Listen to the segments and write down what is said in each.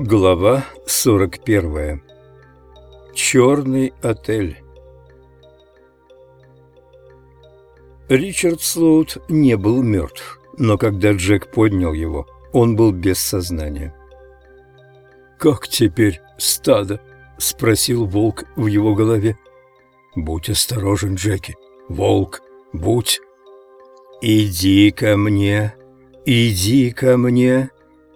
Глава 41. Черный отель. Ричард Слоут не был мертв, но когда Джек поднял его, он был без сознания. «Как теперь стадо?» — спросил волк в его голове. «Будь осторожен, Джеки. Волк, будь...» «Иди ко мне, иди ко мне!»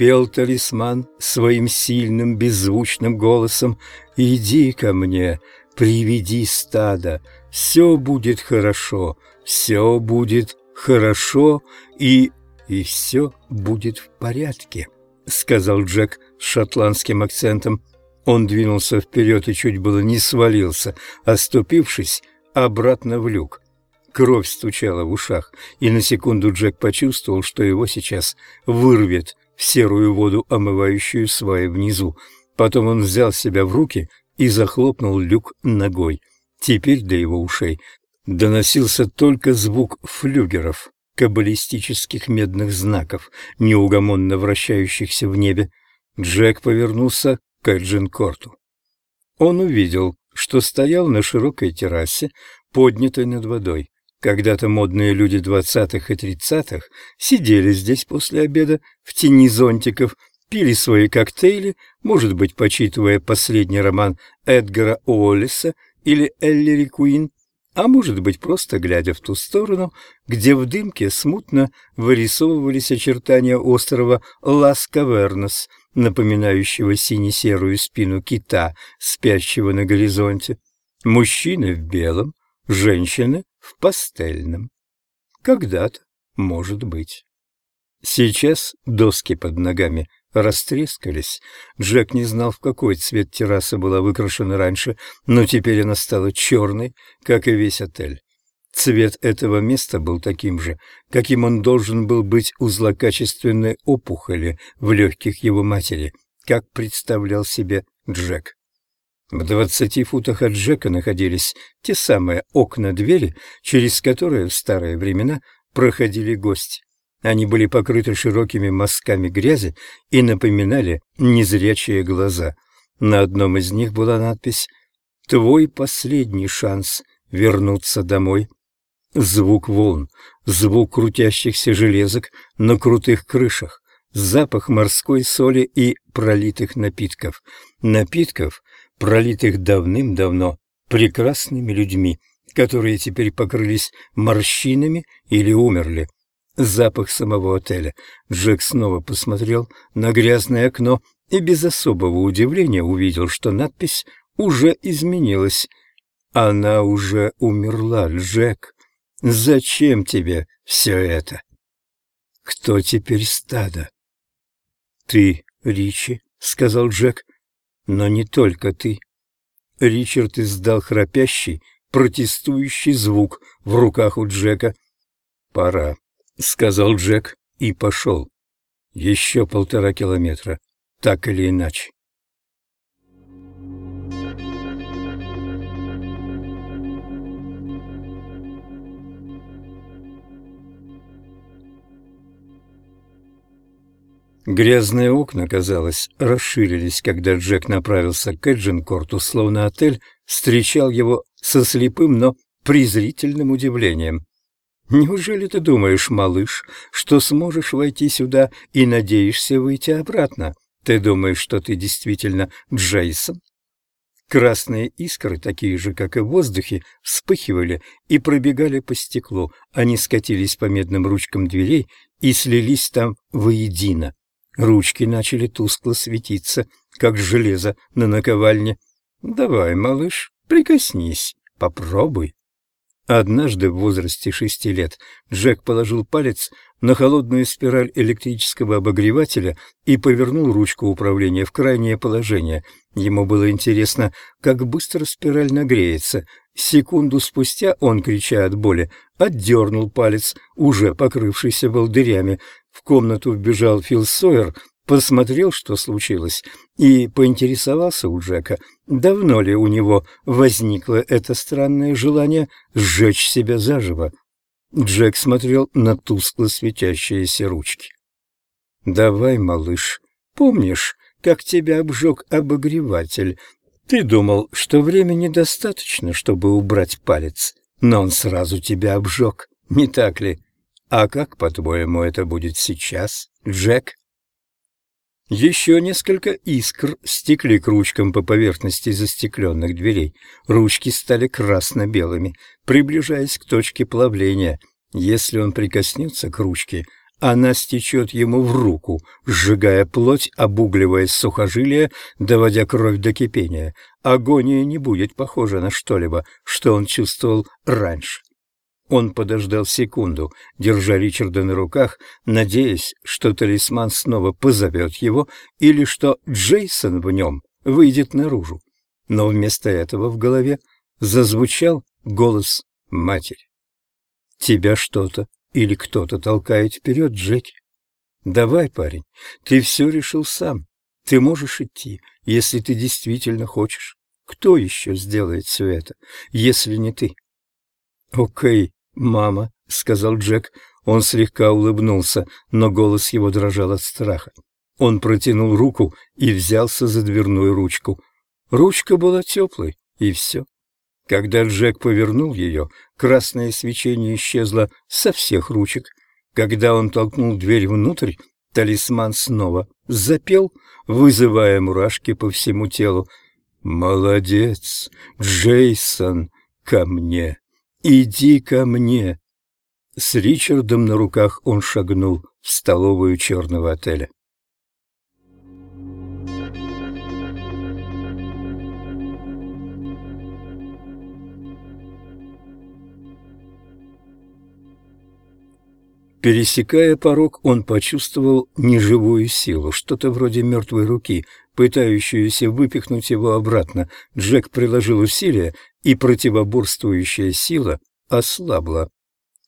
Пел талисман своим сильным беззвучным голосом. «Иди ко мне, приведи стадо, все будет хорошо, все будет хорошо и... и все будет в порядке», — сказал Джек с шотландским акцентом. Он двинулся вперед и чуть было не свалился, оступившись обратно в люк. Кровь стучала в ушах, и на секунду Джек почувствовал, что его сейчас вырвет серую воду, омывающую сваи внизу. Потом он взял себя в руки и захлопнул люк ногой. Теперь до его ушей доносился только звук флюгеров, каббалистических медных знаков, неугомонно вращающихся в небе. Джек повернулся к Эджинкорту. Он увидел, что стоял на широкой террасе, поднятой над водой. Когда-то модные люди двадцатых и тридцатых сидели здесь после обеда в тени зонтиков, пили свои коктейли, может быть, почитывая последний роман Эдгара Уоллеса или Эллири Куин, а может быть, просто глядя в ту сторону, где в дымке смутно вырисовывались очертания острова Лас-Кавернос, напоминающего сине-серую спину кита, спящего на горизонте. Мужчины в белом, женщины в пастельном. Когда-то, может быть. Сейчас доски под ногами растрескались. Джек не знал, в какой цвет терраса была выкрашена раньше, но теперь она стала черной, как и весь отель. Цвет этого места был таким же, каким он должен был быть у злокачественной опухоли в легких его матери, как представлял себе Джек. В двадцати футах от Джека находились те самые окна-двери, через которые в старые времена проходили гости. Они были покрыты широкими мазками грязи и напоминали незрячие глаза. На одном из них была надпись «Твой последний шанс вернуться домой». Звук волн, звук крутящихся железок на крутых крышах, запах морской соли и пролитых напитков. Напитков, пролитых давным-давно прекрасными людьми, которые теперь покрылись морщинами или умерли. Запах самого отеля. Джек снова посмотрел на грязное окно и без особого удивления увидел, что надпись уже изменилась. Она уже умерла, Джек. Зачем тебе все это? Кто теперь стадо? Ты, Ричи, — сказал Джек. Но не только ты. Ричард издал храпящий, протестующий звук в руках у Джека. «Пора», — сказал Джек и пошел. Еще полтора километра, так или иначе. Грязные окна, казалось, расширились, когда Джек направился к Эджинкорту, словно отель встречал его со слепым, но презрительным удивлением. «Неужели ты думаешь, малыш, что сможешь войти сюда и надеешься выйти обратно? Ты думаешь, что ты действительно Джейсон?» Красные искры, такие же, как и в воздухе, вспыхивали и пробегали по стеклу. Они скатились по медным ручкам дверей и слились там воедино. Ручки начали тускло светиться, как железо на наковальне. «Давай, малыш, прикоснись, попробуй». Однажды в возрасте шести лет Джек положил палец на холодную спираль электрического обогревателя и повернул ручку управления в крайнее положение. Ему было интересно, как быстро спираль нагреется. Секунду спустя он, крича от боли, отдернул палец, уже покрывшийся волдырями. В комнату вбежал Фил Сойер, посмотрел, что случилось, и поинтересовался у Джека, давно ли у него возникло это странное желание сжечь себя заживо. Джек смотрел на тускло светящиеся ручки. «Давай, малыш, помнишь, как тебя обжег обогреватель. Ты думал, что времени достаточно, чтобы убрать палец, но он сразу тебя обжег, не так ли? А как, по-твоему, это будет сейчас, Джек? Еще несколько искр стекли к ручкам по поверхности застекленных дверей. Ручки стали красно-белыми, приближаясь к точке плавления. Если он прикоснется к ручке, она стечет ему в руку, сжигая плоть, обугливая сухожилия, доводя кровь до кипения. Агония не будет похожа на что-либо, что он чувствовал раньше. Он подождал секунду, держа Ричарда на руках, надеясь, что талисман снова позовет его или что Джейсон в нем выйдет наружу. Но вместо этого в голове зазвучал голос матери. «Тебя что-то или кто-то толкает вперед, Джеки. Давай, парень, ты все решил сам. Ты можешь идти, если ты действительно хочешь. Кто еще сделает все это, если не ты? Окей, мама, сказал Джек. Он слегка улыбнулся, но голос его дрожал от страха. Он протянул руку и взялся за дверную ручку. Ручка была теплой, и все. Когда Джек повернул ее, красное свечение исчезло со всех ручек. Когда он толкнул дверь внутрь, талисман снова запел, вызывая мурашки по всему телу. «Молодец, Джейсон, ко мне! Иди ко мне!» С Ричардом на руках он шагнул в столовую черного отеля. Пересекая порог, он почувствовал неживую силу, что-то вроде мертвой руки, пытающуюся выпихнуть его обратно. Джек приложил усилия, и противоборствующая сила ослабла.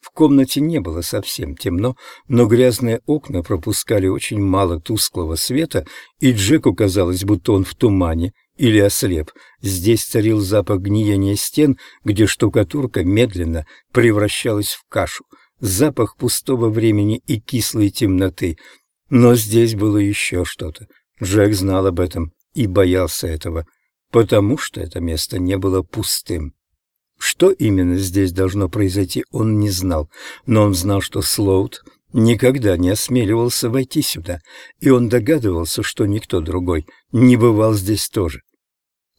В комнате не было совсем темно, но грязные окна пропускали очень мало тусклого света, и Джеку казалось, будто он в тумане или ослеп. Здесь царил запах гниения стен, где штукатурка медленно превращалась в кашу — запах пустого времени и кислой темноты. Но здесь было еще что-то. Джек знал об этом и боялся этого, потому что это место не было пустым. Что именно здесь должно произойти, он не знал, но он знал, что Слоут никогда не осмеливался войти сюда, и он догадывался, что никто другой не бывал здесь тоже.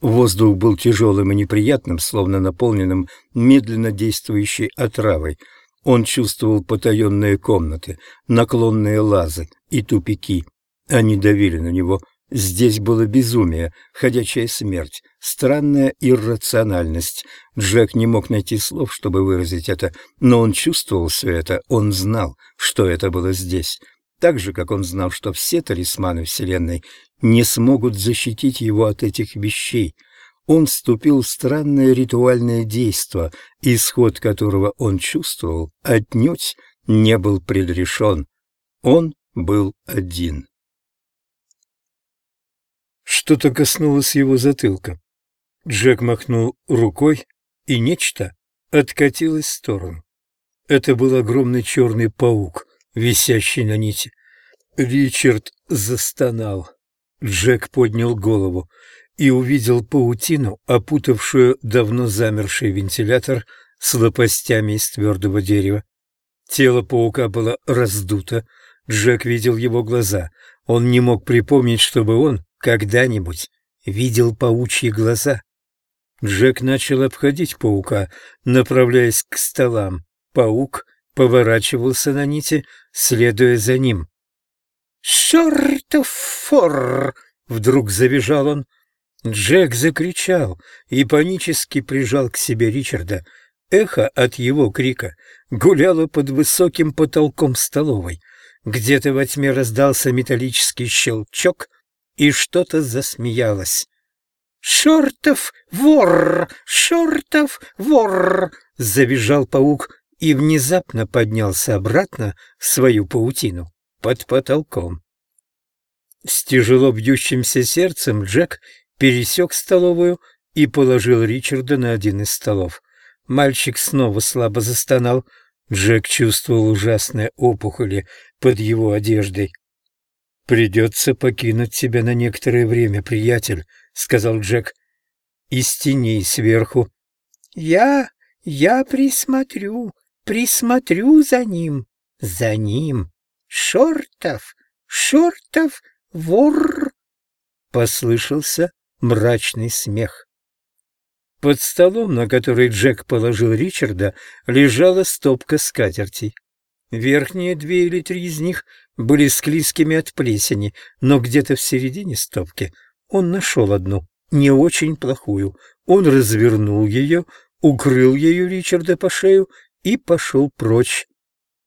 Воздух был тяжелым и неприятным, словно наполненным медленно действующей отравой — он чувствовал потаенные комнаты, наклонные лазы и тупики. Они давили на него. Здесь было безумие, ходячая смерть, странная иррациональность. Джек не мог найти слов, чтобы выразить это, но он чувствовал все это, он знал, что это было здесь. Так же, как он знал, что все талисманы Вселенной не смогут защитить его от этих вещей — он вступил в странное ритуальное действо, исход которого он чувствовал, отнюдь не был предрешен. Он был один. Что-то коснулось его затылка. Джек махнул рукой, и нечто откатилось в сторону. Это был огромный черный паук, висящий на нити. Ричард застонал. Джек поднял голову и увидел паутину, опутавшую давно замерший вентилятор с лопастями из твердого дерева. Тело паука было раздуто, Джек видел его глаза. Он не мог припомнить, чтобы он когда-нибудь видел паучьи глаза. Джек начал обходить паука, направляясь к столам. Паук поворачивался на нити, следуя за ним. «Чертов фор!» — вдруг завизжал он. Джек закричал и панически прижал к себе Ричарда. Эхо от его крика гуляло под высоким потолком столовой. Где-то во тьме раздался металлический щелчок, и что-то засмеялось. «Шортов вор! Шортов вор!» — завизжал паук и внезапно поднялся обратно в свою паутину под потолком. С тяжело бьющимся сердцем Джек пересек столовую и положил Ричарда на один из столов. Мальчик снова слабо застонал. Джек чувствовал ужасные опухоли под его одеждой. «Придется покинуть тебя на некоторое время, приятель», — сказал Джек. «Из теней сверху». «Я... я присмотрю, присмотрю за ним, за ним. Шортов, шортов, вор!» Послышался мрачный смех. Под столом, на который Джек положил Ричарда, лежала стопка скатертей. Верхние две или три из них были склизкими от плесени, но где-то в середине стопки он нашел одну, не очень плохую. Он развернул ее, укрыл ею Ричарда по шею и пошел прочь.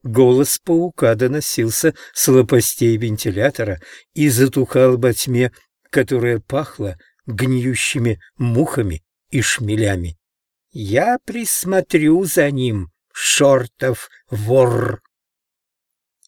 Голос паука доносился с лопастей вентилятора и затухал во тьме, которая пахла гниющими мухами и шмелями. «Я присмотрю за ним, шортов вор!»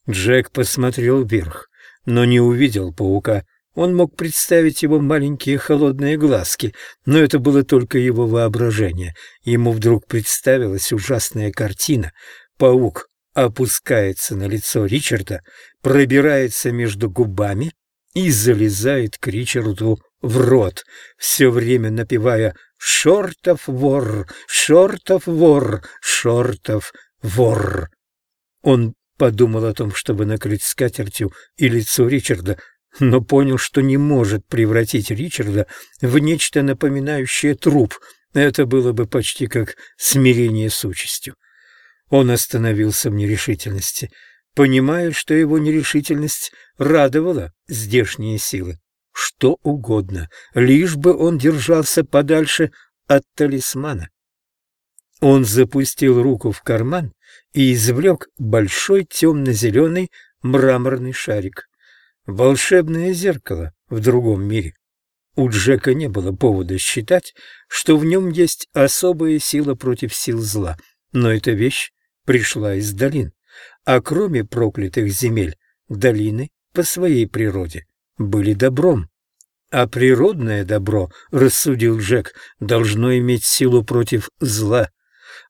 Джек посмотрел вверх, но не увидел паука. Он мог представить его маленькие холодные глазки, но это было только его воображение. Ему вдруг представилась ужасная картина. Паук опускается на лицо Ричарда, пробирается между губами и залезает к Ричарду в рот, все время напевая «Шортов вор! Шортов вор! Шортов вор!». Он подумал о том, чтобы накрыть скатертью и лицо Ричарда, но понял, что не может превратить Ричарда в нечто напоминающее труп. Это было бы почти как смирение с участью. Он остановился в нерешительности, понимая, что его нерешительность радовала здешние силы. Что угодно, лишь бы он держался подальше от талисмана. Он запустил руку в карман и извлек большой темно-зеленый мраморный шарик. Волшебное зеркало в другом мире. У Джека не было повода считать, что в нем есть особая сила против сил зла, но эта вещь пришла из долин. А кроме проклятых земель, долины по своей природе были добром. А природное добро, рассудил Джек, должно иметь силу против зла.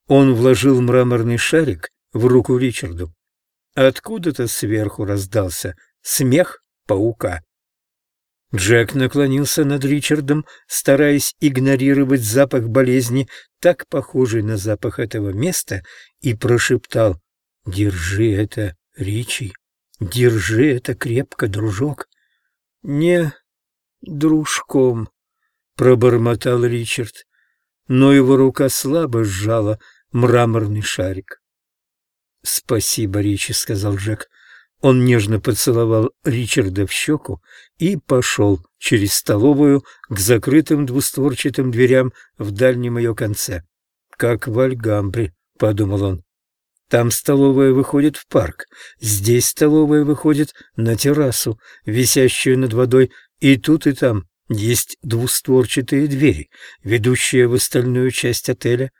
Он вложил мраморный шарик в руку Ричарду. Откуда-то сверху раздался смех паука. Джек наклонился над Ричардом, стараясь игнорировать запах болезни, так похожий на запах этого места, и прошептал «Держи это, Ричи, держи это крепко, дружок». «Не дружком», — пробормотал Ричард, но его рука слабо сжала мраморный шарик. «Спасибо, Ричи», — сказал Джек. Он нежно поцеловал Ричарда в щеку и пошел через столовую к закрытым двустворчатым дверям в дальнем ее конце. «Как в Альгамбре», — подумал он. «Там столовая выходит в парк, здесь столовая выходит на террасу, висящую над водой, и тут и там есть двустворчатые двери, ведущие в остальную часть отеля.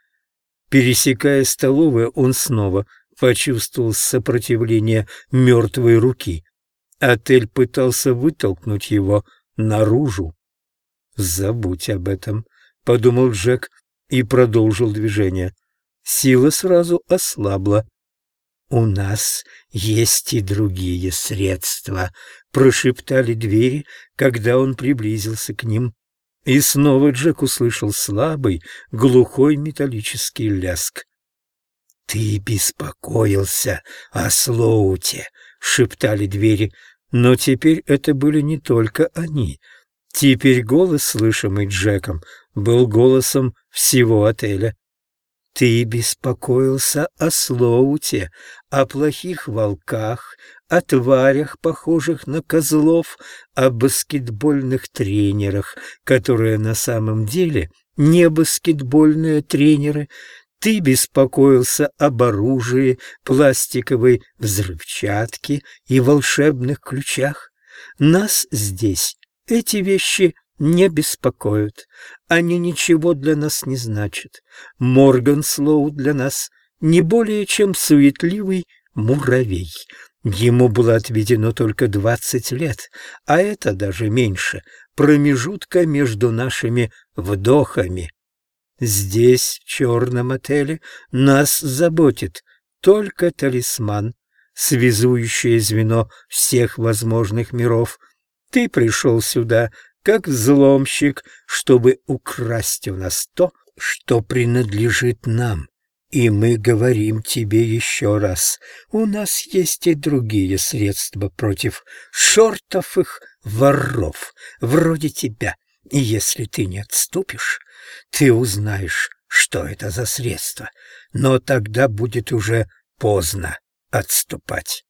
Пересекая столовую, он снова почувствовал сопротивление мертвой руки. Отель пытался вытолкнуть его наружу. «Забудь об этом», — подумал Джек и продолжил движение. Сила сразу ослабла. «У нас есть и другие средства», — прошептали двери, когда он приблизился к ним. И снова Джек услышал слабый, глухой металлический ляск. «Ты беспокоился о Слоуте», — шептали двери, но теперь это были не только они. Теперь голос, слышимый Джеком, был голосом всего отеля. Ты беспокоился о Слоуте, о плохих волках, о тварях, похожих на козлов, о баскетбольных тренерах, которые на самом деле не баскетбольные тренеры. Ты беспокоился об оружии, пластиковой взрывчатке и волшебных ключах. Нас здесь эти вещи не беспокоят. Они ничего для нас не значат. Морган Слоу для нас не более чем суетливый муравей. Ему было отведено только двадцать лет, а это даже меньше промежутка между нашими вдохами. Здесь, в черном отеле, нас заботит только талисман, связующее звено всех возможных миров. Ты пришел сюда как взломщик, чтобы украсть у нас то, что принадлежит нам. И мы говорим тебе еще раз, у нас есть и другие средства против шортовых воров, вроде тебя. И если ты не отступишь, ты узнаешь, что это за средство. Но тогда будет уже поздно отступать.